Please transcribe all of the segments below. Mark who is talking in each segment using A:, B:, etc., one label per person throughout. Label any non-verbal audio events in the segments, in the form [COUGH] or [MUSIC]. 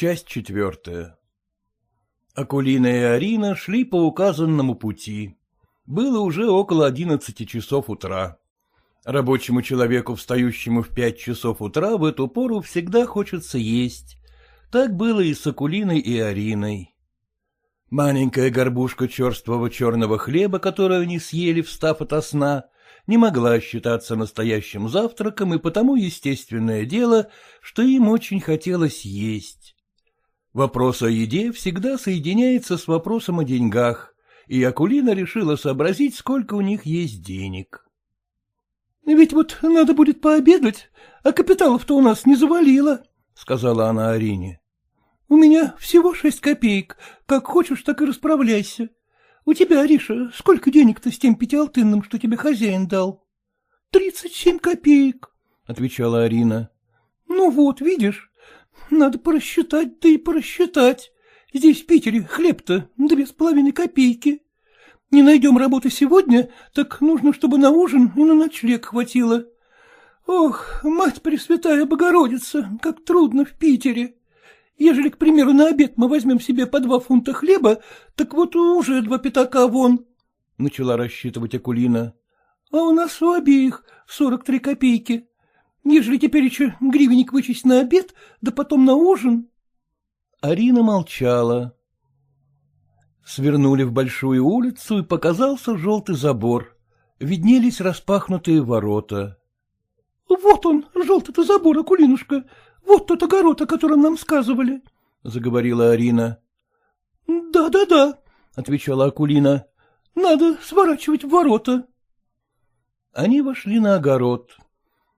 A: Часть четвертая Акулина и Арина шли по указанному пути. Было уже около одиннадцати часов утра. Рабочему человеку, встающему в пять часов утра, в эту пору всегда хочется есть. Так было и с Акулиной и Ариной. Маленькая горбушка черствого черного хлеба, которую они съели, встав ото сна, не могла считаться настоящим завтраком, и потому естественное дело, что им очень хотелось есть. Вопрос о еде всегда соединяется с вопросом о деньгах, и Акулина решила сообразить, сколько у них есть денег.
B: — Ведь вот надо будет пообедать, а капиталов-то у нас не завалило, — сказала она Арине. — У меня всего шесть копеек, как хочешь, так и расправляйся. У тебя, Ариша, сколько денег-то с тем пятиалтынным, что тебе хозяин дал? — Тридцать семь копеек, — отвечала Арина. — Ну вот, видишь, надо просчитать, да и просчитать. Здесь, в Питере, хлеб-то две с половиной копейки. Не найдем работы сегодня, так нужно, чтобы на ужин и на ночлег хватило. Ох, мать Пресвятая Богородица, как трудно в Питере. Ежели, к примеру, на обед мы возьмем себе по два фунта хлеба, так вот уже два пятака вон, — начала рассчитывать Акулина. — А у нас у обеих сорок три копейки. Ежели теперь еще гривенник вычесть на обед, да потом на ужин.
A: Арина молчала. Свернули в большую улицу, и показался желтый забор. Виднелись распахнутые ворота.
B: — Вот он, желтый-то забор, Акулинушка, вот тот огород, о котором нам сказывали, — заговорила Арина. «Да, да — Да-да-да, — отвечала Акулина. — Надо сворачивать в ворота.
A: Они вошли на огород.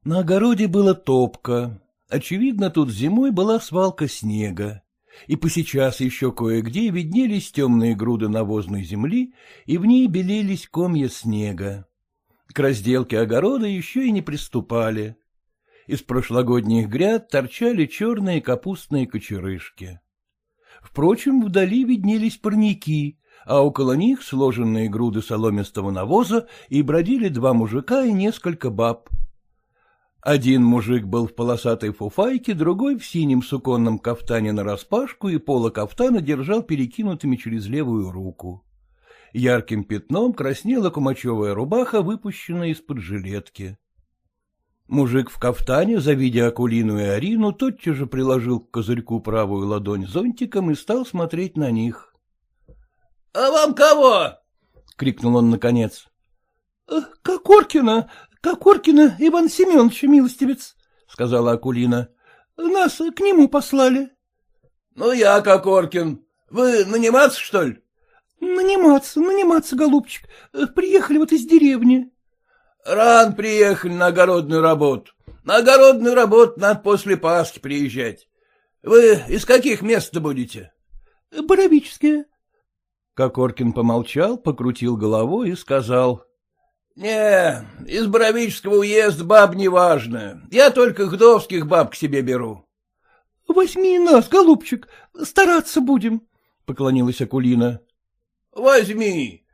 A: На огороде было топка. Очевидно, тут зимой была свалка снега. И посейчас еще кое-где виднелись темные груды навозной земли, и в ней белелись комья снега. К разделке огорода еще и не приступали. Из прошлогодних гряд торчали черные капустные кочерышки. Впрочем, вдали виднелись парники, а около них сложенные груды соломистого навоза и бродили два мужика и несколько баб. Один мужик был в полосатой фуфайке, другой в синем суконном кафтане нараспашку и пола кафтана держал перекинутыми через левую руку. Ярким пятном краснела кумачевая рубаха, выпущенная из-под жилетки. Мужик в кафтане, завидя Акулину и Арину, тотчас же приложил к козырьку правую ладонь зонтиком и стал смотреть на них.
C: — А вам кого?
A: — крикнул он наконец.
B: «Э, — Кокоркина, Кокоркина Иван Семенович, милостивец, — сказала Акулина. — Нас к нему послали.
C: — Ну, я Кокоркин. Вы наниматься, что ли?
B: — Наниматься, наниматься, голубчик. Приехали вот из деревни.
C: Ран приехали на огородную работу. На огородную работу надо после Пасхи приезжать. Вы из каких мест будете?
B: — Боровические.
A: Кокоркин помолчал, покрутил головой и сказал.
C: — Не, из Боровического уезда баб не важно. Я только гдовских баб к себе беру.
B: — Возьми нас, голубчик, стараться будем, — поклонилась Акулина.
C: — Возьми.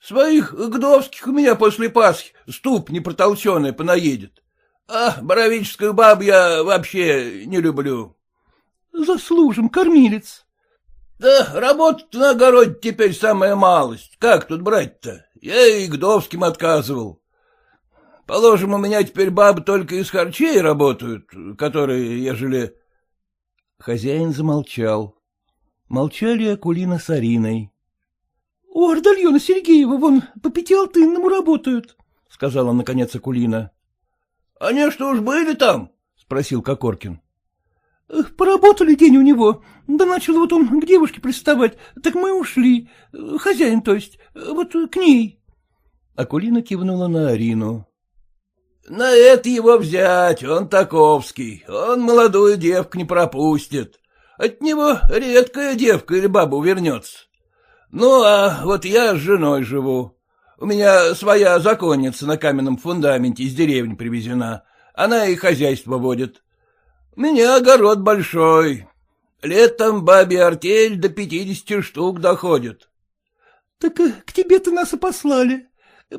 C: Своих гдовских у меня после Пасхи ступ непротолченая понаедет. А боровическую бабу я вообще не люблю.
B: — Заслужим, кормилец.
C: — Да работа на огороде теперь самая малость. Как тут брать-то? Я и гдовским отказывал. Положим, у меня теперь бабы только из харчей работают, которые, ежели...
A: Хозяин замолчал. Молчали Акулина с Ариной.
B: — У Ардальона Сергеева вон по пятиалтынному работают, — сказала наконец Акулина.
C: — Они что уж были там?
A: — спросил Кокоркин.
B: Поработали день у него, да начал вот он к девушке приставать, так мы ушли, хозяин, то есть, вот к ней.
A: Акулина кивнула на Арину.
C: — На это его взять, он таковский, он молодую девку не пропустит. От него редкая девка или баба увернется. Ну, а вот я с женой живу. У меня своя законница на каменном фундаменте из деревни привезена. Она и хозяйство водит. У меня огород большой. Летом бабе артель до пятидесяти штук доходит.
B: — Так э, к тебе-то нас и послали.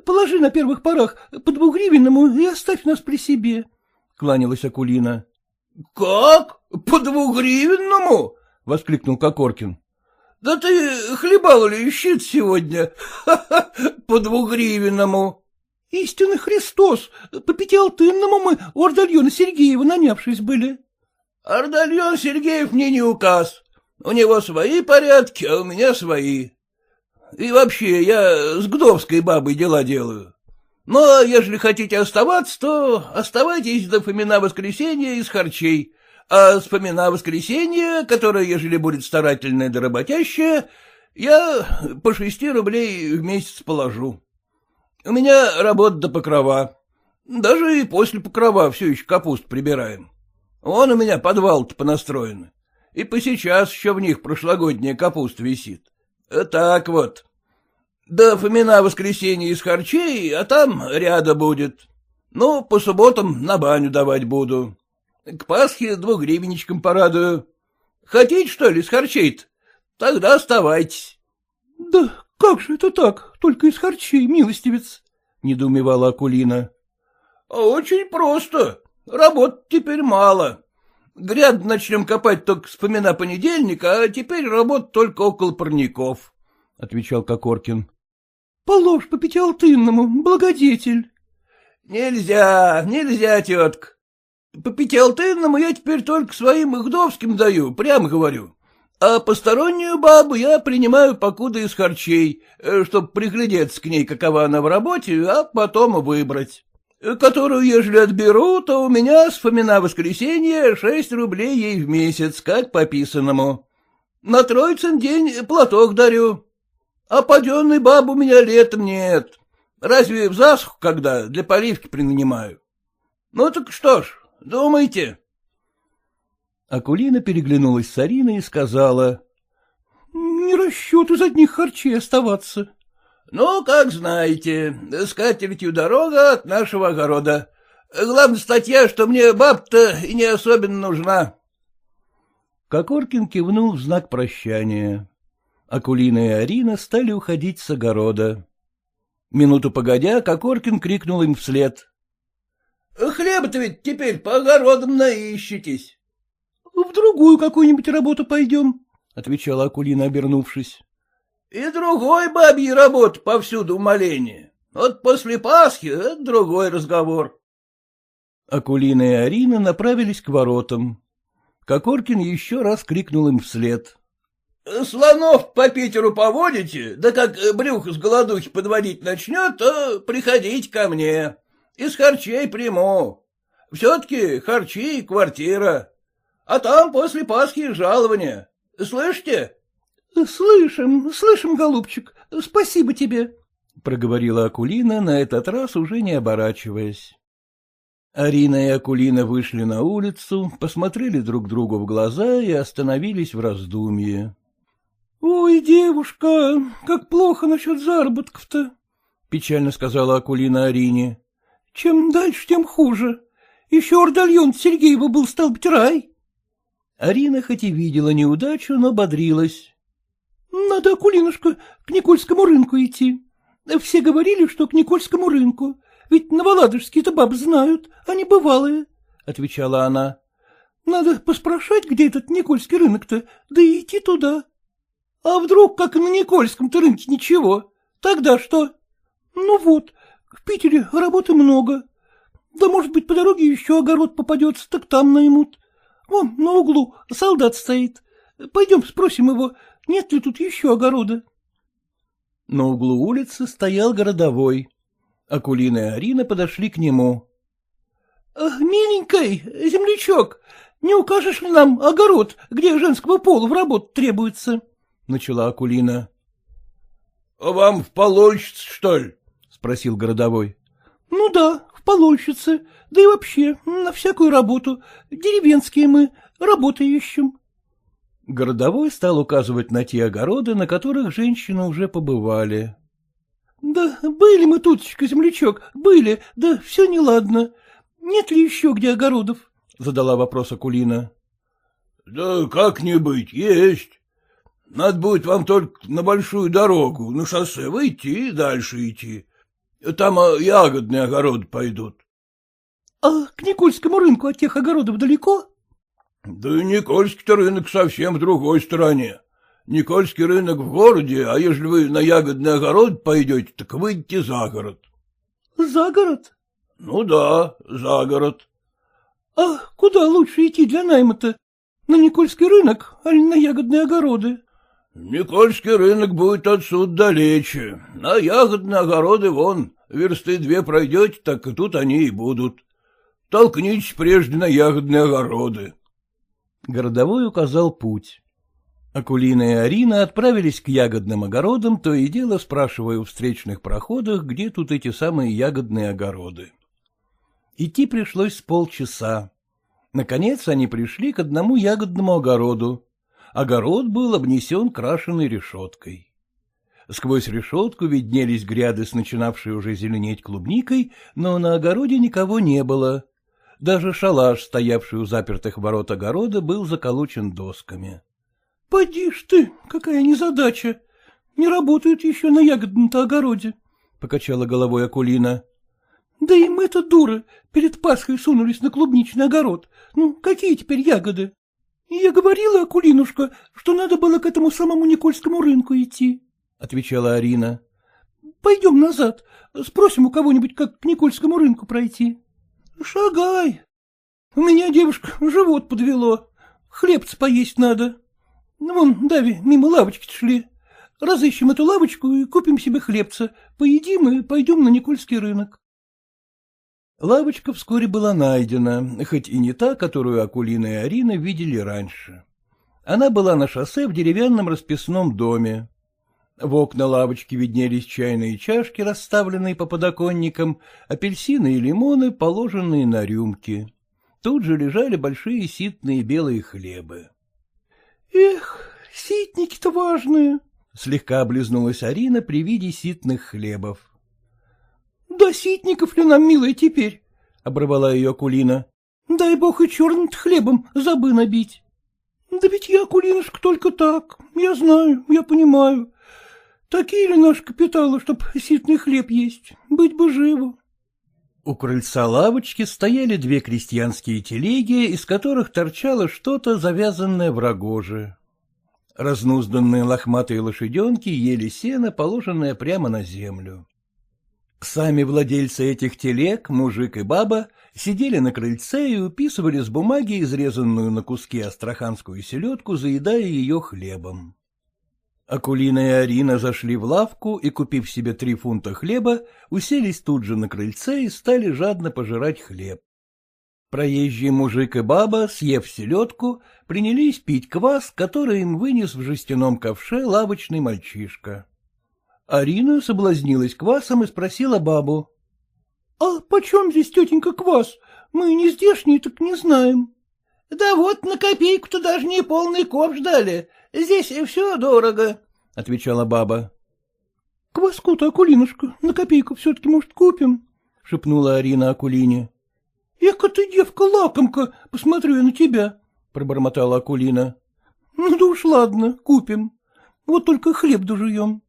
B: Положи на первых порах по двугривенному и оставь нас при себе, — кланялась Акулина.
C: — Как? По двугривенному?
A: — воскликнул Кокоркин.
C: — Да ты хлебал ли щит сегодня? [LAUGHS] По двугривенному.
B: — Истинный Христос! По пятиалтынному мы у Ордальона Сергеева нанявшись были.
C: — Ордальон Сергеев мне не указ. У него свои порядки, а у меня свои. И вообще, я с Гдовской бабой дела делаю. Но ежели хотите оставаться, то оставайтесь до Фомина воскресенья из харчей, а с Фомина воскресенья, которое, ежели будет старательное да я по шести рублей в месяц положу. У меня работа до покрова. Даже и после покрова все еще капуст прибираем. Вон у меня подвал-то понастроен. И по сейчас еще в них прошлогодняя капуста висит. Так вот. До Фомина воскресенье из харчей, а там ряда будет. Ну, по субботам на баню давать буду. К Пасхе двугривенничком порадую. Хотите, что ли, с харчей-то? Тогда оставайтесь.
B: — Да как же это так, только из харчей, милостивец? — недоумевала Акулина.
C: — Очень просто. Работ теперь мало. Гряд начнем копать только с помина понедельника, а теперь работа только около парников, — отвечал Кокоркин.
B: — Положь по пятиалтынному, благодетель.
C: — Нельзя, нельзя, тетка. По пятиалтынному я теперь только своим ихдовским даю, прямо говорю. А постороннюю бабу я принимаю покуда из харчей, э, чтоб приглядеться к ней, какова она в работе, а потом выбрать. Которую, ежели отберу, то у меня с Фомина воскресенье шесть рублей ей в месяц, как по писанному. На Троицын день платок дарю. А паденной баб у меня летом нет. Разве в засуху когда для поливки принанимаю? Ну так что ж, думайте.
A: Акулина переглянулась с Ариной и сказала.
B: — Не расчет из одних харчей оставаться.
C: — Ну, как знаете, с катертью дорога от нашего огорода. Главная статья, что мне баб-то и не особенно нужна.
A: Кокоркин кивнул в знак прощания. Акулина и Арина стали уходить с огорода. Минуту погодя, Кокоркин крикнул им вслед.
C: — Хлеба-то ведь теперь по огородам наищетесь.
B: — В другую какую-нибудь работу пойдем, —
A: отвечала Акулина, обернувшись.
C: — И другой бабьей работы повсюду умоление. Вот после Пасхи это другой разговор.
A: Акулина и Арина направились к воротам. Кокоркин еще раз крикнул им вслед.
C: — Слонов по Питеру поводите, да как брюхо с голодухи подводить начнет, то приходите ко мне. Из харчей приму. Все-таки харчи и квартира. А там после Пасхи жалование. Слышите?
B: — Слышим, слышим, голубчик, спасибо тебе, —
A: проговорила Акулина, на этот раз уже не оборачиваясь. Арина и Акулина вышли на улицу, посмотрели друг другу в глаза и остановились в раздумье.
B: — Ой, девушка, как плохо насчет заработков-то, — печально сказала Акулина Арине. — Чем дальше, тем хуже. Еще Ордальон Сергеева был, стал быть, рай.
A: Арина хоть и видела неудачу, но бодрилась.
B: — Надо, Акулинушка, к Никольскому рынку идти. Все говорили, что к Никольскому рынку. Ведь новоладожские-то бабы знают, они бывалые, — отвечала она. — Надо поспрашать, где этот Никольский рынок-то, да и идти туда. А вдруг, как на Никольском-то рынке, ничего? Тогда что? Ну вот, в Питере работы много. Да, может быть, по дороге еще огород попадется, так там наймут. Вон, на углу солдат стоит. Пойдем спросим его, нет ли тут еще огорода.
A: На углу улицы стоял городовой. Акулина и Арина подошли к нему.
B: — Миленький, землячок, не укажешь ли нам огород, где женского пола в работу требуется?
A: — начала Акулина.
C: — А вам в полольщице, что ли? — спросил городовой.
B: — Ну да, в полольщице, да и вообще на всякую работу. Деревенские мы, работы ищем.
A: Городовой стал указывать на те огороды, на которых женщины уже побывали.
B: — Да были мы тут, землячок, были, да все неладно. Нет ли еще где огородов?
A: — задала вопрос Акулина.
C: — Да как не быть, есть. Надо будет вам только на большую дорогу, на шоссе выйти и дальше идти. Там а, ягодные огороды пойдут.
B: — А к Никольскому рынку от тех огородов далеко?
C: — Да Никольский-то рынок совсем в другой стороне. Никольский рынок в городе, а если вы на ягодный огород пойдете, так выйдете за город.
B: — За город?
C: — Ну да, за город.
B: — А куда лучше идти для найма-то? На Никольский рынок, а на ягодные огороды?
C: — Никольский рынок будет отсюда далече. На ягодные огороды вон, версты две пройдете, так и тут они и будут. Толкнитесь прежде на ягодные огороды.
A: Городовой указал путь. Акулина и Арина отправились к ягодным огородам, то и дело спрашивая у встречных проходах, где тут эти самые ягодные огороды. Идти пришлось с полчаса. Наконец они пришли к одному ягодному огороду. Огород был обнесен крашеной решеткой. Сквозь решетку виднелись гряды с начинавшей уже зеленеть клубникой, но на огороде никого не было. Даже шалаш, стоявший у запертых ворот огорода, был заколочен досками.
B: — Поди ж ты, какая незадача! Не работают еще на ягодном-то огороде, — покачала головой Акулина. — Да и мы-то дуры, перед Пасхой сунулись на клубничный огород. Ну, какие теперь ягоды? Я говорила, Акулинушка, что надо было к этому самому Никольскому рынку идти, — отвечала Арина. — Пойдем назад, спросим у кого-нибудь, как к Никольскому рынку пройти. — Шагай. У меня, девушка, живот подвело. Хлебца поесть надо. Вон, Дави, мимо лавочки шли. Разыщем эту лавочку и купим себе хлебца, поедим и пойдем на Никольский рынок.
A: Лавочка вскоре была найдена, хоть и не та, которую Акулина и Арина видели раньше. Она была на шоссе в деревянном расписном доме. В окна лавочки виднелись чайные чашки, расставленные по подоконникам, апельсины и лимоны, положенные на рюмки. Тут же лежали большие ситные белые хлебы.
B: Эх, ситники-то важные, —
A: слегка облизнулась Арина при виде ситных хлебов.
B: — Да ситников ли нам, милая, теперь? — оборвала ее Акулина. — Дай бог и черным хлебом забы набить. — Да ведь я, Акулинушка, только так. Я знаю, я понимаю. Такие ли наши капиталы, чтоб ситный хлеб есть? Быть бы живо.
A: У крыльца лавочки стояли две крестьянские телеги, из которых торчало что-то, завязанное в рогоже. Разнузданные лохматые лошаденки ели сено, положенное прямо на землю. Сами владельцы этих телег, мужик и баба, сидели на крыльце и уписывали с бумаги изрезанную на куски астраханскую селедку, заедая ее хлебом. Акулина и Арина зашли в лавку и, купив себе три фунта хлеба, уселись тут же на крыльце и стали жадно пожирать хлеб. Проезжий мужик и баба, съев селедку, принялись пить квас, который им вынес в жестяном ковше лавочный мальчишка. Арина соблазнилась квасом и спросила бабу.
B: — А почем здесь, тетенька, квас? Мы не здешние, так не знаем.
C: — Да вот на копейку-то даже не полный ковш дали, Здесь все дорого, — отвечала баба.
B: — Кваску-то, Акулинушка, на копейку все-таки, может, купим? — шепнула Арина Акулине. — Эка ты, девка-лакомка, посмотрю я на тебя, — пробормотала Акулина. — Ну да уж ладно, купим. Вот только хлеб дожуем.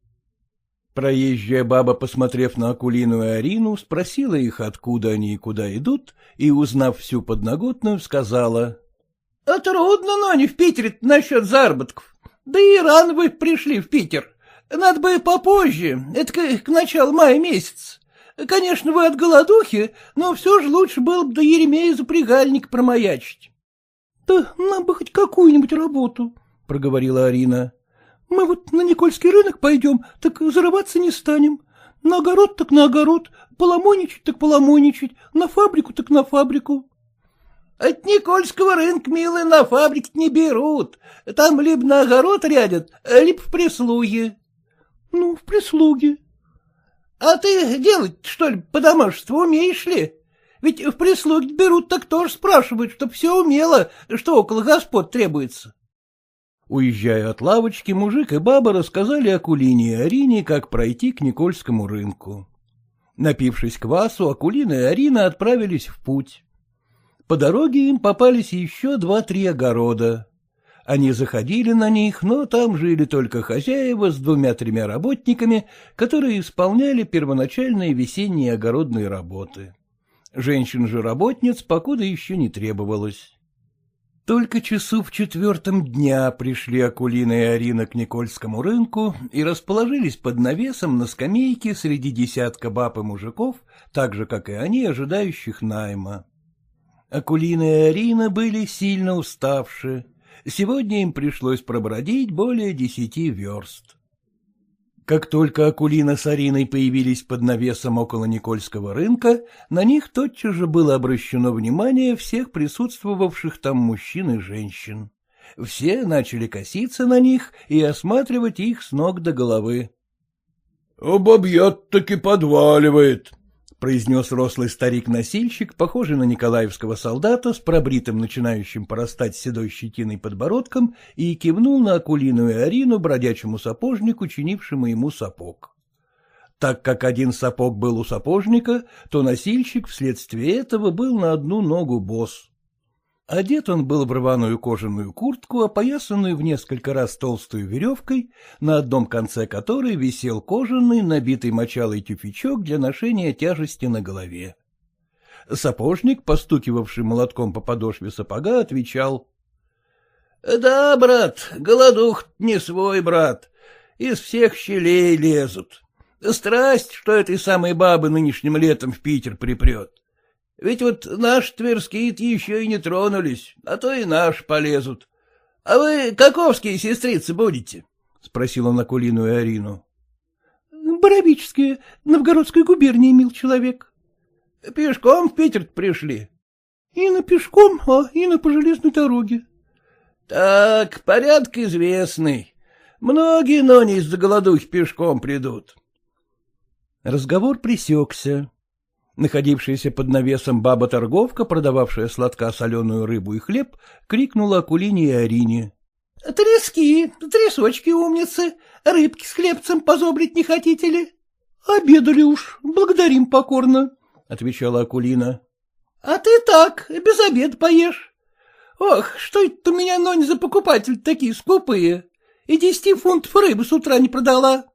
A: Проезжая баба, посмотрев на Акулину и Арину, спросила их, откуда они и куда идут, и, узнав всю подноготную, сказала.
C: — А трудно, но не в Питере насчет заработков. Да и рано вы пришли в Питер. Надо бы попозже, это к, началу мая месяца. Конечно, вы от голодухи, но все же лучше было бы до Еремея запрягальник промаячить.
B: — Да нам бы хоть какую-нибудь работу, — проговорила Арина. — Мы вот на Никольский рынок пойдем, так зарываться не станем. На огород так на огород, поломоничать так поломоничать, на фабрику так на фабрику.
C: От Никольского рынка, милые, на фабрике не берут. Там либо на огород рядят, либо в прислуге.
B: — Ну, в прислуге.
C: — А ты делать, что ли, по домашеству умеешь ли? Ведь в прислуге берут, так тоже спрашивают, чтоб все умело, что около господ требуется.
A: Уезжая от лавочки, мужик и баба рассказали Акулине и Арине, как пройти к Никольскому рынку. Напившись квасу, Акулина и Арина отправились в путь. По дороге им попались еще два-три огорода. Они заходили на них, но там жили только хозяева с двумя-тремя работниками, которые исполняли первоначальные весенние огородные работы. Женщин же работниц покуда еще не требовалось. Только часу в четвертом дня пришли Акулина и Арина к Никольскому рынку и расположились под навесом на скамейке среди десятка баб и мужиков, так же, как и они, ожидающих найма. Акулина и Арина были сильно уставши. Сегодня им пришлось пробродить более десяти верст. Как только Акулина с Ариной появились под навесом около Никольского рынка, на них тотчас же было обращено внимание всех присутствовавших там мужчин и женщин. Все начали коситься на них и осматривать их с ног до головы.
C: — Обобьет-таки подваливает, — произнес рослый старик-носильщик, похожий на николаевского солдата с пробритым, начинающим порастать седой щетиной подбородком, и кивнул на Акулину и Арину бродячему сапожнику, чинившему ему сапог. Так как один сапог был у сапожника, то носильщик вследствие этого был на одну ногу босс. Одет он был в рваную кожаную куртку, опоясанную в несколько раз толстую веревкой, на одном конце которой висел кожаный, набитый мочалой тюфячок для ношения тяжести на голове. Сапожник, постукивавший молотком по подошве сапога, отвечал. — Да, брат, голодух не свой, брат, из всех щелей лезут. Страсть, что этой самой бабы нынешним летом в Питер припрет. Ведь вот наши тверские еще и не тронулись, а то и наши полезут. А вы каковские сестрицы будете? — спросил он Акулину и Арину.
B: — Боровические, Новгородской губернии, мил человек.
C: — Пешком в Питер пришли?
B: — И на пешком, а и на по железной дороге.
C: — Так, порядок известный. Многие, но не из-за голодухи пешком придут.
A: Разговор пресекся. Находившаяся под навесом баба-торговка, продававшая сладка соленую рыбу и хлеб, крикнула Акулине и Арине.
B: — Трески, трясочки, умницы, рыбки с хлебцем позобрить не хотите ли? — Обедали уж, благодарим покорно, — отвечала Акулина. — А ты так, без обеда поешь. Ох, что это у меня, нонь, за покупатель такие скупые. И десяти фунтов рыбы с утра не продала.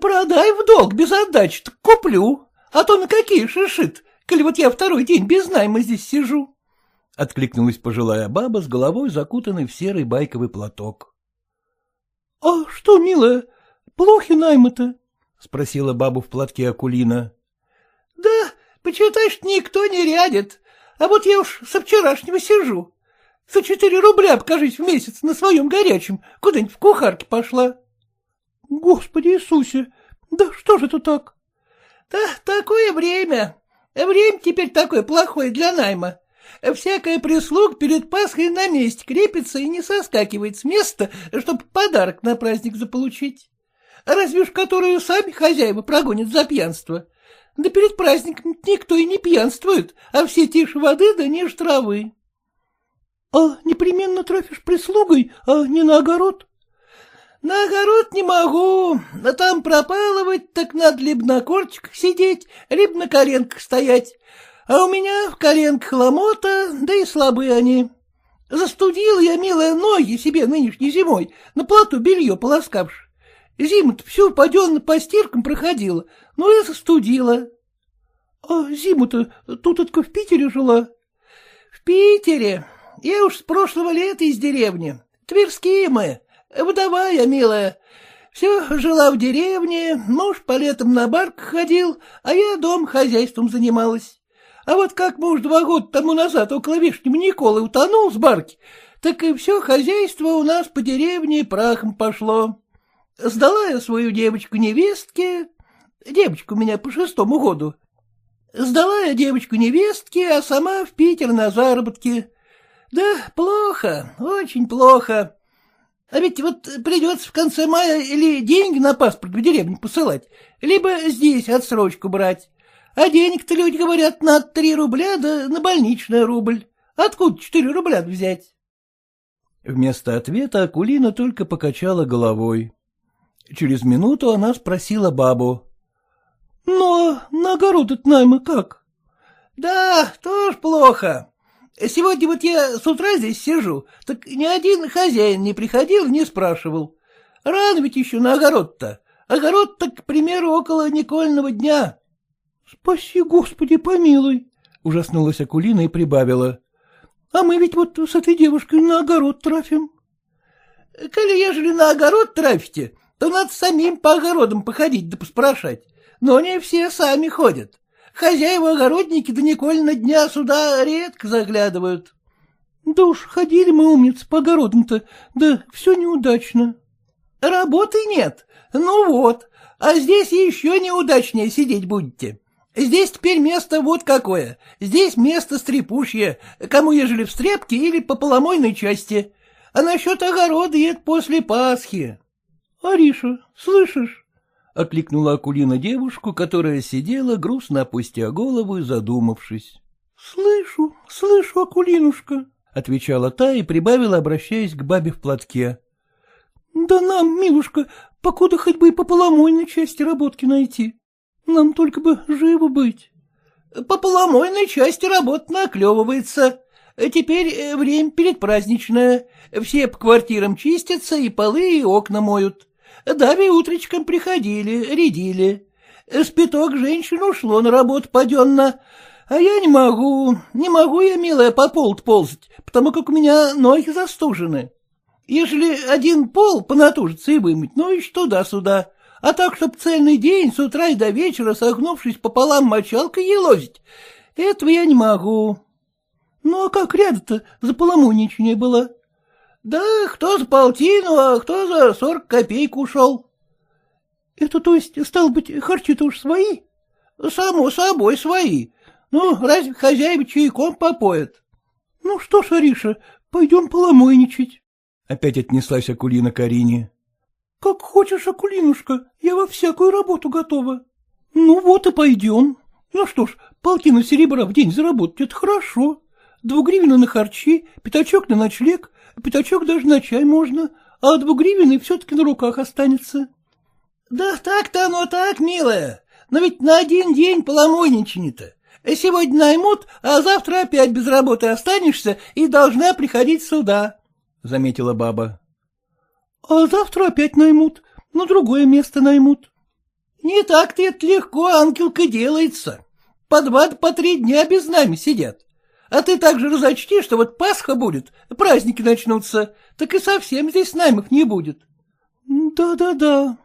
B: Продай в долг без отдачи, так куплю. А то на какие шишит, коли вот я второй день без найма здесь сижу.
A: Откликнулась пожилая баба с головой, закутанной в серый байковый платок.
B: — А что, милая, плохи наймы-то?
A: — спросила бабу в платке Акулина.
B: — Да, почитаешь, никто не рядит, а вот я уж со вчерашнего сижу. За четыре рубля, покажись, в месяц на своем горячем, куда-нибудь в кухарке пошла. — Господи Иисусе, да что же это так? Да, такое время. Время теперь такое плохое для найма. Всякая прислуг перед Пасхой на месте крепится и не соскакивает с места, чтобы подарок на праздник заполучить. Разве ж которую сами хозяева прогонят за пьянство. Да перед праздником никто и не пьянствует, а все тише воды да ниже травы. — А непременно трафишь прислугой, а не на огород? На огород не могу, а там пропалывать, так надо либо на корчиках сидеть, либо на коленках стоять. А у меня в коленках ломота, да и слабые они. Застудил я, милая, ноги себе нынешней зимой, на плату белье полоскавши. Зиму-то всю паденно по стиркам проходила, ну и застудила. — А зиму-то тут только в Питере жила? — В Питере. Я уж с прошлого лета из деревни. Тверские мы. Вдова я, милая. Все жила в деревне, муж по летам на барк ходил, а я дом хозяйством занималась. А вот как муж два года тому назад около Вишнего Николы утонул с барки, так и все хозяйство у нас по деревне прахом пошло. Сдала я свою девочку невестке, девочку у меня по шестому году. Сдала я девочку невестке, а сама в Питер на заработки. Да, плохо, очень плохо. А ведь вот придется в конце мая или деньги на паспорт в деревню посылать, либо здесь отсрочку брать. А денег-то люди говорят на три рубля, да на больничный рубль. Откуда четыре рубля взять?
A: Вместо ответа Акулина только покачала головой. Через минуту она спросила бабу.
B: — Ну, а на огород от наймы как? — Да, тоже плохо. Сегодня вот я с утра здесь сижу, так ни один хозяин не приходил, не спрашивал. Рано ведь еще на огород-то. Огород так, к примеру, около Никольного дня. — Спаси, Господи, помилуй! — ужаснулась Акулина и прибавила. А мы ведь вот с этой девушкой на огород трафим.
C: — Коли ежели на огород трафите, то надо самим по огородам походить да поспрашать. Но не все сами ходят. Хозяева-огородники да Никольна дня сюда редко заглядывают.
B: — Да уж ходили мы, умницы, по огородам-то, да все неудачно.
C: — Работы нет. Ну вот, а здесь еще неудачнее сидеть будете. Здесь теперь место вот какое. Здесь место стрепушье, кому ежели в стрепке или по поломойной части. А насчет огорода это после Пасхи.
B: — Ариша, слышишь? — окликнула Акулина девушку, которая сидела, грустно опустя голову и задумавшись. — Слышу, слышу, Акулинушка, — отвечала та и прибавила, обращаясь к бабе в платке. — Да нам, милушка, покуда хоть бы и по поломойной части работки найти. Нам только бы живо быть.
C: — По поломойной части работа наклевывается. Теперь э, время перед праздничное. Все по квартирам чистятся и полы, и окна моют. Дави утречком приходили, рядили. Спиток женщин ушло на работу паденно, а я не могу, не могу я, милая, по полу ползать, потому как у меня ноги застужены. Ежели один пол понатужится и вымыть, ну и туда-сюда, а так, чтоб цельный день с утра и до вечера, согнувшись пополам мочалкой елозить, этого я не могу.
B: Ну, а как ряда-то за поломоничание было?
C: Да кто за полтину, а кто за сорок копеек ушел.
B: — Это, то есть, стал быть, харчи-то уж свои?
C: — Само собой свои. Ну, разве хозяева чайком попоят?
B: — Ну что ж, Ариша, пойдем поломойничать. Опять отнеслась Акулина к Арине. — Как хочешь, Акулинушка, я во всякую работу готова. — Ну вот и пойдем. Ну что ж, полтина серебра в день заработать — это хорошо. Двугривина на харчи, пятачок на ночлег, пятачок даже на чай можно, а двугривенный все-таки на руках останется.
C: — Да так-то оно так, милая, но ведь на один день поломойничание-то. Сегодня наймут, а завтра опять без работы останешься и должна приходить сюда, — заметила баба.
B: — А завтра опять наймут, на другое место наймут.
C: — Не так-то это легко, ангелка, делается. По два по три дня без нами сидят. А ты также разочти, что вот Пасха будет, праздники начнутся, так и совсем здесь наймов не будет.
B: Да, — Да-да-да.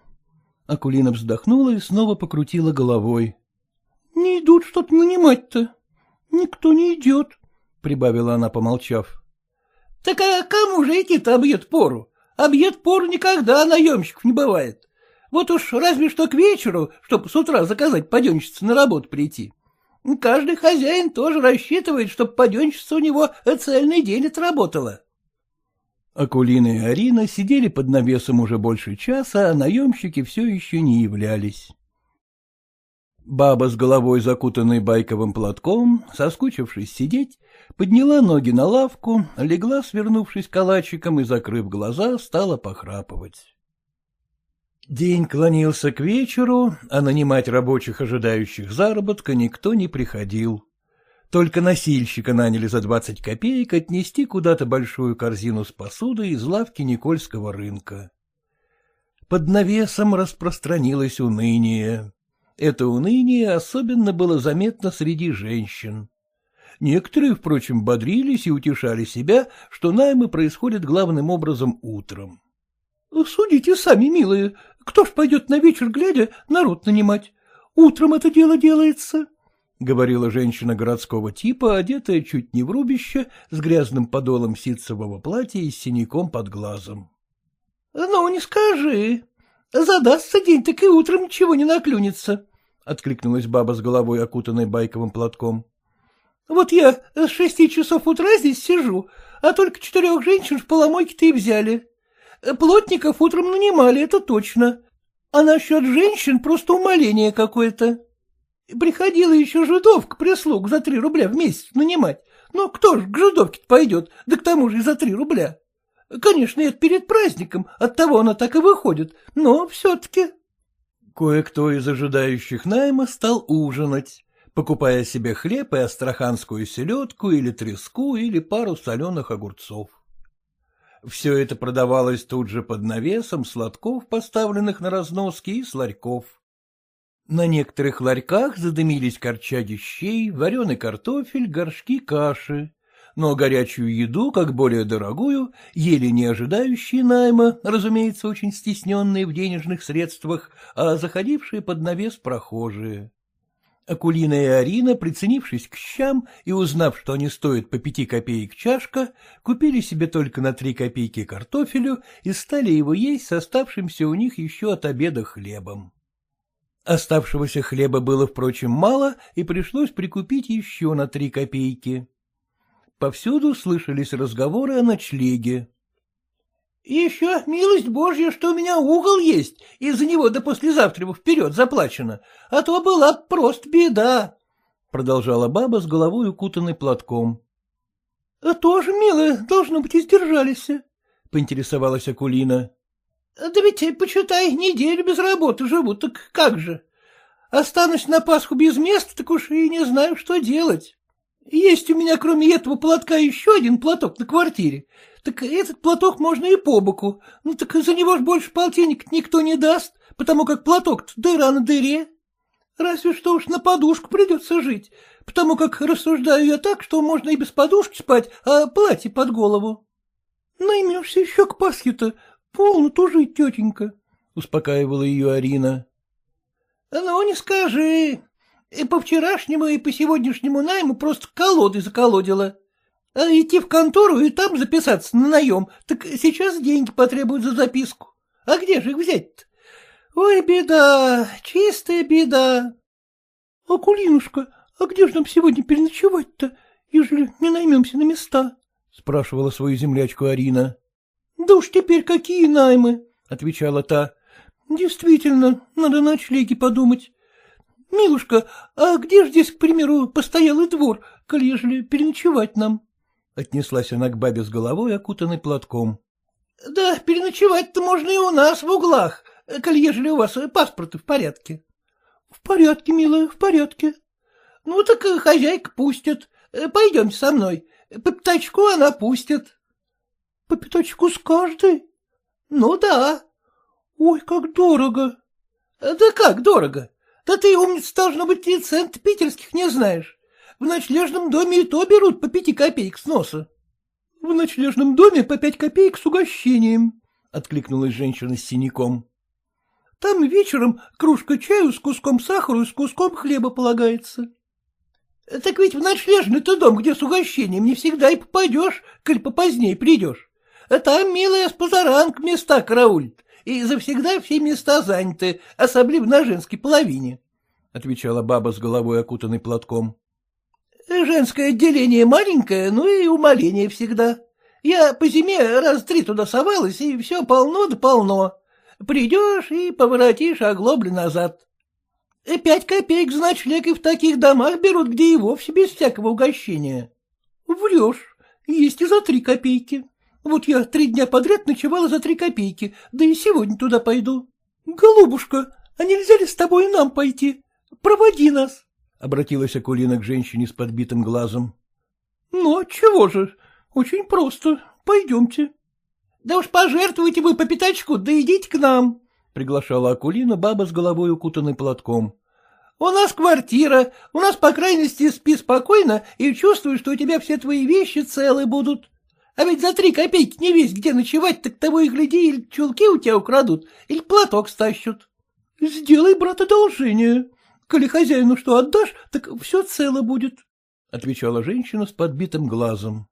B: Акулина вздохнула и снова покрутила головой. — Не идут что-то нанимать-то. Никто не идет, — прибавила она, помолчав.
C: — Так а кому же идти-то объет пору? Объет пору никогда наемщиков не бывает. Вот уж разве что к вечеру, чтобы с утра заказать паденщице на работу прийти. Каждый хозяин тоже рассчитывает, чтобы паденщица у него цельный день отработала.
A: Акулина и Арина сидели под навесом уже больше часа, а наемщики все еще не являлись. Баба с головой, закутанной байковым платком, соскучившись сидеть, подняла ноги на лавку, легла, свернувшись калачиком, и, закрыв глаза, стала похрапывать. День клонился к вечеру, а нанимать рабочих, ожидающих заработка, никто не приходил. Только носильщика наняли за двадцать копеек отнести куда-то большую корзину с посудой из лавки Никольского рынка. Под навесом распространилось уныние. Это уныние особенно было заметно среди женщин. Некоторые, впрочем, бодрились и утешали себя, что наймы происходят главным образом утром.
B: — Судите сами, милые, кто ж пойдет на вечер глядя народ нанимать? Утром это дело делается, — говорила женщина городского типа, одетая чуть не в рубище, с грязным подолом ситцевого платья и с синяком под глазом.
C: — Ну, не скажи. Задастся день, так и утром ничего не наклюнется, — откликнулась баба с головой, окутанной байковым платком. — Вот я с шести часов утра здесь сижу, а только четырех женщин в поломойке-то и взяли. Плотников утром нанимали, это точно. А насчет женщин просто умоление какое-то. Приходила еще жидовка прислуг за три рубля в месяц нанимать. Но кто ж к жидовке пойдет, да к тому же и за три рубля. Конечно, это перед праздником, оттого она так и выходит, но все-таки...
A: Кое-кто из ожидающих найма стал ужинать, покупая себе хлеб и астраханскую селедку или треску или пару соленых огурцов. Все это продавалось тут же под навесом сладков, поставленных на разноски, и с ларьков. На некоторых ларьках задымились корчаги щей, вареный картофель, горшки каши. но горячую еду, как более дорогую, ели не ожидающие найма, разумеется, очень стесненные в денежных средствах, а заходившие под навес прохожие. Акулина и Арина, приценившись к щам и узнав, что они стоят по пяти копеек чашка, купили себе только на три копейки картофелю и стали его есть с оставшимся у них еще от обеда хлебом. Оставшегося хлеба было, впрочем, мало, и пришлось прикупить еще на три копейки. Повсюду слышались разговоры о ночлеге.
B: — Еще милость божья, что у меня угол есть, и за него до послезавтра вперед заплачено, а то была просто беда, — продолжала баба с головой укутанной платком. — А тоже, милая, должно быть, издержались, — поинтересовалась Акулина. — Да ведь, почитай, неделю без работы живу, так как же? Останусь на Пасху без места, так уж и не знаю, что делать. Есть у меня, кроме этого платка, еще один платок на квартире. Так этот платок можно и по боку. Ну так за него ж больше полтинник никто не даст, потому как платок-то дыра на дыре. Разве что уж на подушку придется жить, потому как рассуждаю я так, что можно и без подушки спать, а платье под голову. Наймешься еще к Пасхе-то, полно тужить, тетенька, — успокаивала ее Арина. — Ну, не скажи, и по вчерашнему, и по сегодняшнему найму просто колоды заколодила. А идти в контору и там записаться на наем, так сейчас деньги потребуют за записку. А где же их взять-то? Ой, беда, чистая беда. — Акулинушка, а где же нам сегодня переночевать-то, ежели не наймемся на места? — спрашивала свою землячку Арина. — Да уж теперь какие наймы, — отвечала та. — Действительно, надо ночлеги подумать. — Милушка, а где же здесь, к примеру, постоялый двор, коли ежели переночевать нам? Отнеслась она к бабе с головой, окутанной платком. — Да, переночевать-то можно и у нас в углах, коли ежели у вас паспорты в порядке. — В порядке, милая, в порядке. — Ну, так хозяйка пустит. Пойдемте со мной. По пятачку она пустит. — По пятачку с каждой? — Ну да. — Ой, как дорого. — Да как дорого? Да ты, умница, должно быть, и цент питерских не знаешь. В ночлежном доме и то берут по пяти копеек с носа. — В ночлежном доме по пять копеек с угощением, — откликнулась женщина с синяком. — Там вечером кружка чаю с куском сахара и с куском хлеба полагается. — Так ведь в ночлежный-то дом, где с угощением, не всегда и попадешь, коль попозднее придешь. Там, милая, с позаранк места караулит и завсегда все места заняты, особливо на женской половине, — отвечала баба с головой, окутанной платком. — Женское отделение маленькое, ну и умоление всегда. Я по зиме раз три туда совалась, и все полно да полно. Придешь и поворотишь оглобли назад. Пять копеек за ночлег и в таких домах берут, где и вовсе без всякого угощения. — Врешь, есть и за три копейки. Вот я три дня подряд ночевала за три копейки, да и сегодня туда пойду. — Голубушка, а нельзя ли с тобой и нам пойти? Проводи нас, — обратилась Акулина к женщине с подбитым глазом. — Ну, чего же, очень просто, пойдемте. — Да уж пожертвуйте вы по пятачку, да идите к нам, — приглашала Акулина баба с головой укутанной платком. — У нас квартира, у нас, по крайности, спи спокойно и чувствуй, что у тебя все твои вещи целы будут. А ведь за три копейки не весь где ночевать, так того и гляди, или чулки у тебя украдут, или платок стащут. — Сделай, брат, одолжение. Коли хозяину что отдашь, так все цело будет, — отвечала женщина с подбитым глазом.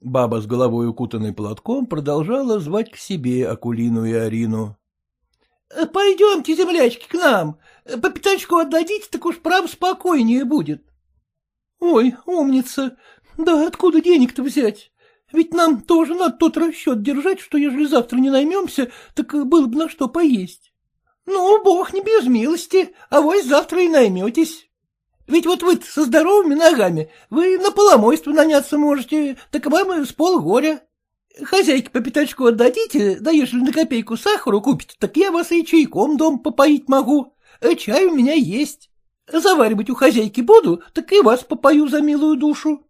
B: Баба с головой укутанной платком продолжала звать к себе Акулину и Арину. — Пойдемте, землячки, к нам. По пятачку отдадите, так уж прав спокойнее будет. — Ой, умница. Да откуда денег-то взять? Ведь нам тоже надо тот расчет держать, что ежели завтра не наймемся, так было бы на что поесть. Ну, бог не без милости, а вы завтра и найметесь. Ведь вот вы со здоровыми ногами, вы на поломойство наняться можете, так вам и с полгоря. Хозяйке по пятачку отдадите, да если на копейку сахару купите, так я вас и чайком дом попоить могу. Чай у меня есть. Заваривать у хозяйки буду, так и вас попою за милую душу.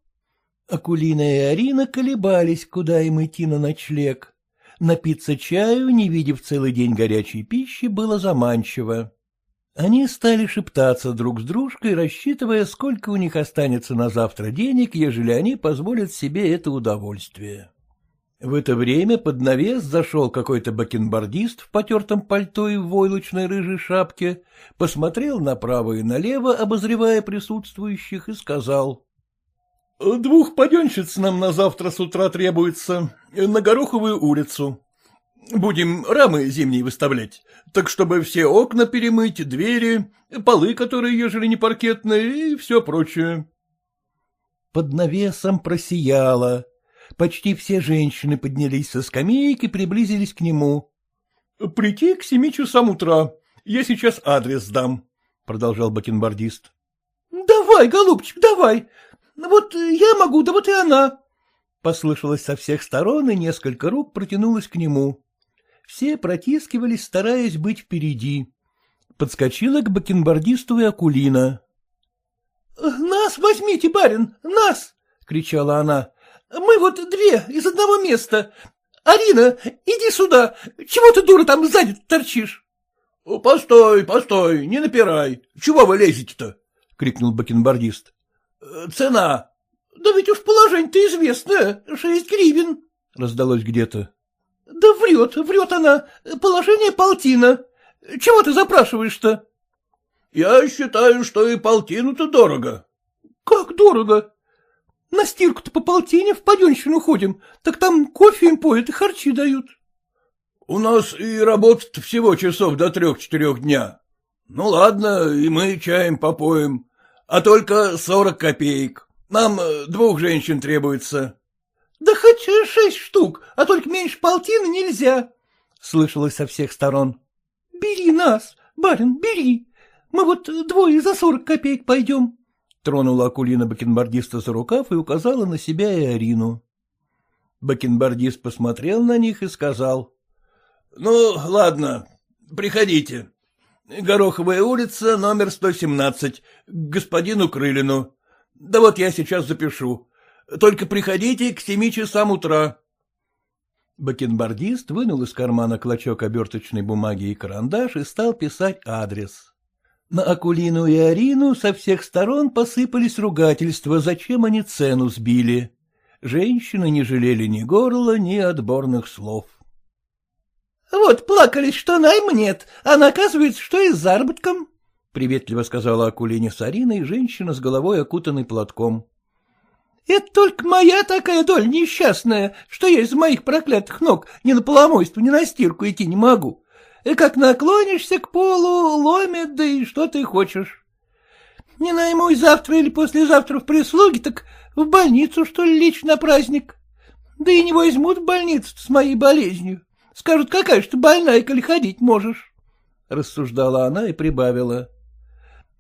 B: Акулина и Арина колебались, куда им идти на ночлег. Напиться чаю, не видев целый день горячей пищи, было заманчиво.
A: Они стали шептаться друг с дружкой, рассчитывая, сколько у них останется на завтра денег, ежели они позволят себе это удовольствие. В это время под навес зашел какой-то бакенбардист в потертом пальто и в войлочной рыжей шапке, посмотрел направо и налево, обозревая присутствующих, и сказал. — Двух паденщиц нам на завтра с утра требуется, на Гороховую улицу. Будем рамы зимние выставлять, так чтобы все окна перемыть, двери, полы, которые, ежели не паркетные, и все прочее. Под навесом просияло. Почти все женщины поднялись со скамеек и приблизились к нему. — Прийти к семи часам утра. Я сейчас адрес сдам, — продолжал бакенбардист.
B: — Давай, голубчик, давай. Вот я могу, да вот и она.
A: Послышалось со всех сторон, и несколько рук протянулось к нему. Все протискивались, стараясь быть впереди. Подскочила к бакенбардисту и Акулина.
B: — Нас возьмите, барин, нас! — кричала она. — Мы вот две из одного места. Арина, иди сюда. Чего ты, дура, там сзади торчишь?
C: — Постой, постой, не напирай. Чего вы лезете-то? — крикнул бакенбардист. — Цена.
B: — Да ведь уж положение-то известное, шесть гривен.
A: — раздалось где-то.
B: — Да врет, врет она. Положение полтина. Чего ты запрашиваешь-то?
C: — Я считаю, что и полтину-то дорого.
B: — Как дорого? На стирку-то по полтине в паденщину ходим, так там кофе им поют и харчи дают.
C: — У нас и работа всего часов до трех-четырех дня. Ну ладно, и мы чаем попоем, а только сорок копеек. Нам двух женщин требуется.
B: — Да хоть шесть штук, а только меньше полтины нельзя, — слышалось со всех сторон. — Бери нас, барин, бери. Мы вот двое за сорок копеек пойдем.
A: Тронула Акулина бакенбардиста за рукав и указала на себя и Арину. Бакенбардист посмотрел на них и сказал.
C: — Ну, ладно, приходите. Гороховая улица, номер 117, к господину Крылину. Да вот я сейчас запишу. Только приходите к семи часам утра.
A: Бакенбардист вынул из кармана клочок оберточной бумаги и карандаш и стал писать адрес. На Акулину и Арину со всех сторон посыпались ругательства, зачем они цену сбили. Женщины не жалели ни горла, ни отборных слов.
B: — Вот плакались, что найма нет, а наказывается, что и с заработком, — приветливо сказала Акулине с Ариной женщина с головой окутанной платком. Это только моя такая доля несчастная, что я из моих проклятых ног ни на поломойство, ни на стирку идти не могу. И как наклонишься к полу, ломит, да и что ты хочешь. Не найму и завтра или послезавтра в прислуги, так в больницу, что ли, лечь на праздник. Да и не возьмут в больницу с моей болезнью. Скажут, какая ж ты больная, коли ходить можешь. Рассуждала она и прибавила.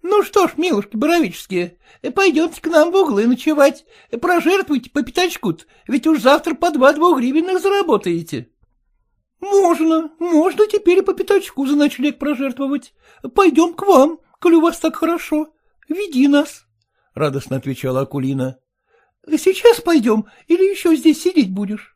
B: Ну что ж, милушки боровические, пойдемте к нам в углы ночевать, прожертвуйте по пятачку ведь уж завтра по два двугривенных заработаете. — Можно, можно теперь и по пятачку за ночлег прожертвовать. Пойдем к вам, коли у вас так хорошо. Веди нас, — радостно отвечала Акулина. — Сейчас пойдем или еще здесь сидеть будешь? —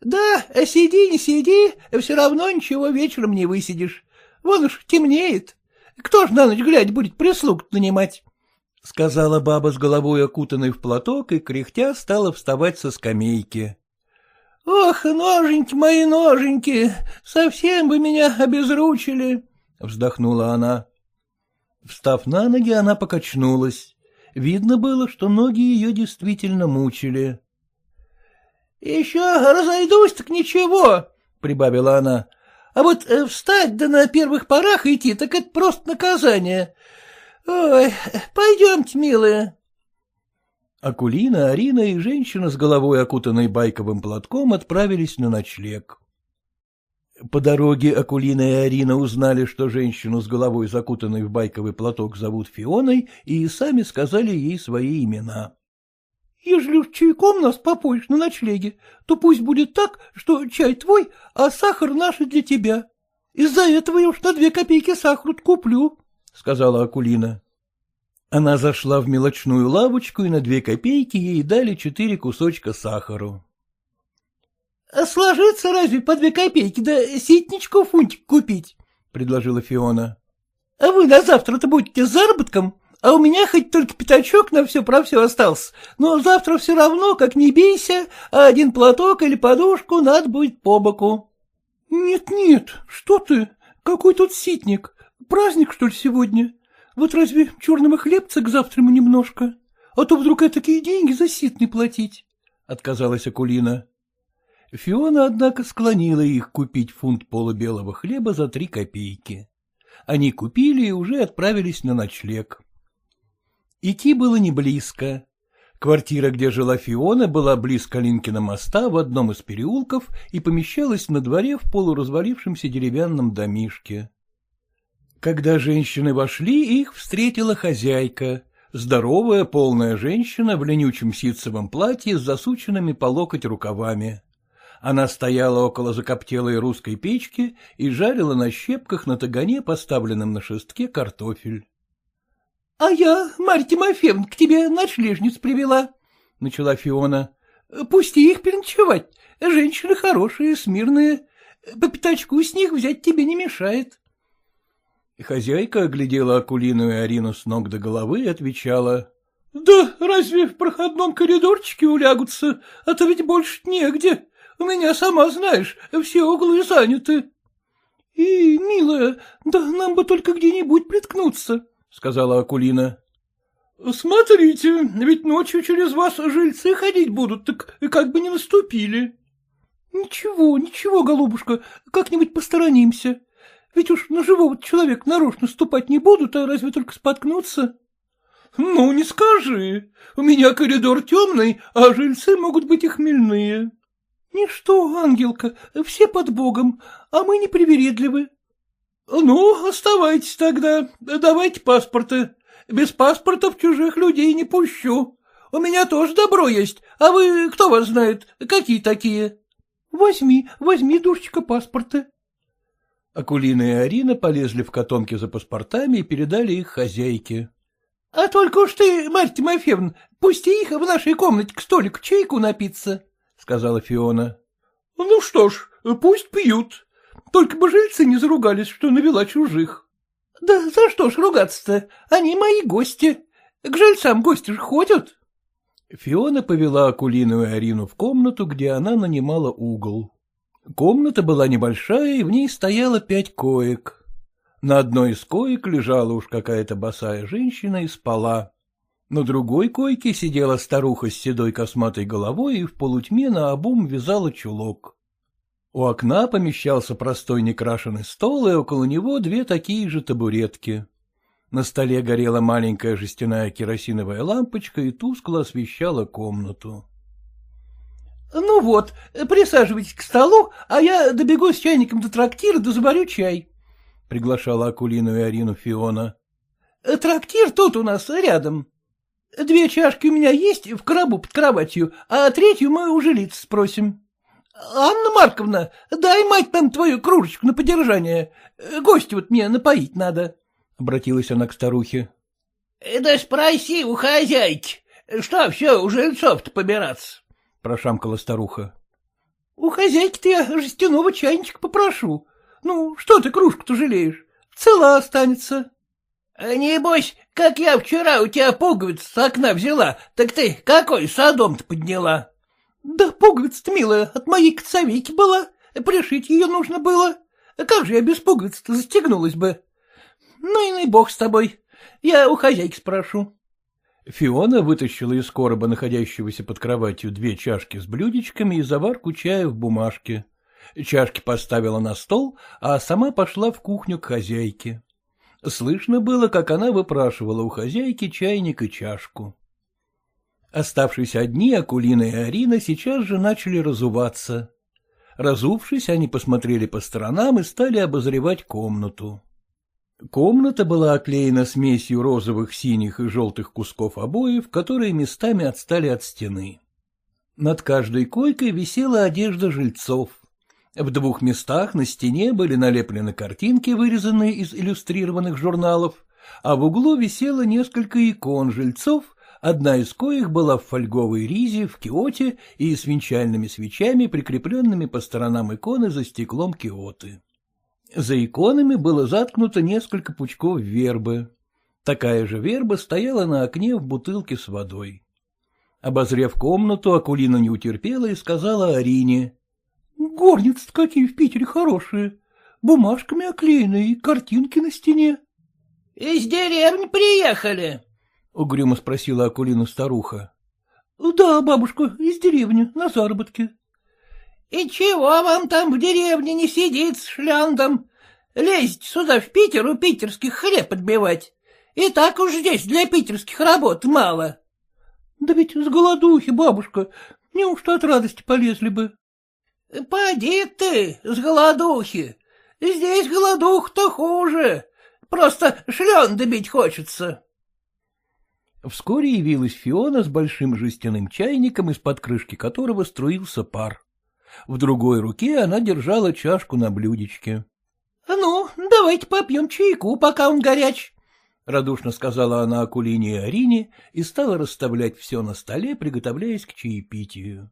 B: Да, сиди, не сиди, все равно ничего вечером не высидишь. Вон уж темнеет. Кто ж на ночь глядь будет прислуг нанимать? — сказала баба с головой окутанной в платок и, кряхтя, стала вставать со скамейки. — Ох, ноженьки мои, ноженьки, совсем бы меня обезручили, — вздохнула она. Встав на ноги, она покачнулась. Видно было, что ноги ее действительно мучили. — Еще разойдусь, так ничего, — прибавила она. А вот э, встать да на первых порах идти, так это просто наказание. Ой, пойдемте, милая. Акулина, Арина и женщина с головой, окутанной байковым платком, отправились на ночлег. По дороге Акулина и Арина узнали, что женщину с головой, закутанной в байковый платок, зовут Фионой, и сами сказали ей свои имена. Ежели уж чайком нас попоишь на ночлеге, то пусть будет так, что чай твой, а сахар наш для тебя. Из-за этого я уж на две копейки сахару куплю, — сказала Акулина. Она зашла в мелочную лавочку, и на две копейки ей дали четыре кусочка сахару. — Сложится разве по две копейки, да ситничку фунтик купить? — предложила Фиона. — А вы на завтра-то будете заработком? А у меня хоть только пятачок на все про все остался, но завтра все равно, как не бейся, а один платок или подушку надо будет по боку. Нет, — Нет-нет, что ты, какой тут ситник, праздник, что ли, сегодня? Вот разве черного хлебца к завтраму немножко? А то вдруг и такие деньги за ситный платить, — отказалась Акулина. Фиона, однако, склонила их купить фунт полубелого хлеба за три копейки. Они купили и уже отправились на ночлег. Идти было не близко. Квартира, где жила Фиона, была близ Калинкина моста в одном из переулков и помещалась на дворе в полуразвалившемся деревянном домишке. Когда женщины вошли, их встретила хозяйка, здоровая полная женщина в ленючем ситцевом платье с засученными по локоть рукавами. Она стояла около закоптелой русской печки и жарила на щепках на тагане, поставленном на шестке, картофель. — А я, Марья Тимофеевна, к тебе ночлежниц привела, — начала Фиона. — Пусти их переночевать. Женщины хорошие, смирные. По пятачку с них взять тебе не мешает. Хозяйка оглядела Акулину и Арину с ног до головы и отвечала. — Да разве в проходном коридорчике улягутся, а то ведь больше негде. У меня, сама знаешь, все углы заняты. — И, милая, да нам бы только где-нибудь приткнуться, — сказала Акулина. — Смотрите, ведь ночью через вас жильцы ходить будут, так как бы не наступили. — Ничего, ничего, голубушка, как-нибудь посторонимся. Ведь уж на живого человека нарочно ступать не будут, а разве только споткнуться. — Ну, не скажи. У меня коридор темный, а жильцы могут быть и хмельные. — Ничто, ангелка, все под Богом, а мы непривередливы. — Ну, оставайтесь тогда, давайте паспорты. Без паспортов чужих людей не пущу. У меня тоже добро есть, а вы, кто вас знает, какие такие? — Возьми, возьми, душечка, паспорты. Акулина и Арина полезли в котомки за паспортами и передали их хозяйке. — А только уж ты, Марья Тимофеевна, пусти их в нашей комнате к столику чайку напиться, — сказала Фиона. — Ну что ж, пусть пьют, только бы жильцы не заругались, что навела чужих. — Да за что ж ругаться-то? Они мои гости. К жильцам гости же ходят. Фиона повела Акулину и Арину в комнату, где она нанимала угол. Комната была небольшая, и в ней стояло пять коек. На одной из коек лежала уж какая-то босая женщина и спала. На другой койке сидела старуха с седой косматой головой и в полутьме на обум вязала чулок. У окна помещался простой некрашенный стол, и около него две такие же табуретки. На столе горела маленькая жестяная керосиновая лампочка и тускло освещала комнату. — Ну вот, присаживайтесь к столу, а я добегу с чайником до трактира, да заварю чай, — приглашала Акулину и Арину Фиона. — Трактир тут у нас рядом. Две чашки у меня есть в коробу под кроватью, а третью мы у жилиц спросим. — Анна Марковна, дай мать там твою кружечку на подержание. Гости вот мне напоить надо, — обратилась она к старухе.
C: — Да спроси у хозяйки, что все у жильцов-то побираться, — прошамкала старуха.
B: — У хозяйки-то я жестяного чайничка попрошу. Ну, что ты кружку-то жалеешь? Цела останется.
C: — Небось, как я вчера у тебя пуговицу с окна взяла, так ты какой садом-то подняла?
B: Да пуговица-то, милая, от моей коцовейки была. Пришить ее нужно было. Как же я без пуговиц-то застегнулась бы? Ну и ну бог с тобой. Я у хозяйки спрошу. Фиона вытащила из короба, находящегося под кроватью, две чашки с блюдечками и заварку чая в бумажке. Чашки поставила на стол, а сама пошла в кухню к хозяйке. Слышно было, как она выпрашивала у хозяйки чайник и чашку. Оставшись одни, Акулина и Арина сейчас же начали разуваться. Разувшись, они посмотрели по сторонам и стали обозревать комнату. Комната была оклеена смесью розовых, синих и желтых кусков обоев, которые местами отстали от стены. Над каждой койкой висела одежда жильцов. В двух местах на стене были налеплены картинки, вырезанные из иллюстрированных журналов, а в углу висело несколько икон жильцов, одна из коих была в фольговой ризе, в киоте и с венчальными свечами, прикрепленными по сторонам иконы за стеклом киоты.
A: За иконами было заткнуто несколько пучков вербы. Такая же верба стояла на окне в бутылке с водой. Обозрев комнату, Акулина не утерпела и сказала Арине.
B: — Горницы какие в Питере хорошие, бумажками оклеены и картинки на стене.
C: — Из деревни приехали?
A: — угрюмо спросила Акулина старуха.
B: — Да, бабушка, из деревни, на заработке.
C: — И чего вам там в деревне не сидит с шляндом? Лезть сюда в Питер у питерских хлеб отбивать. И так уж здесь для питерских работ мало.
B: — Да ведь с голодухи, бабушка, неужто от радости полезли бы?
C: — Поди ты, с голодухи. Здесь голодух-то хуже. Просто шлен добить хочется.
A: Вскоре явилась Фиона с большим жестяным чайником, из-под крышки которого струился пар. В другой руке она держала чашку на блюдечке.
B: — Ну, давайте попьем чайку, пока он горяч, —
A: радушно сказала она Акулине и Арине и стала расставлять все на столе, приготовляясь к чаепитию.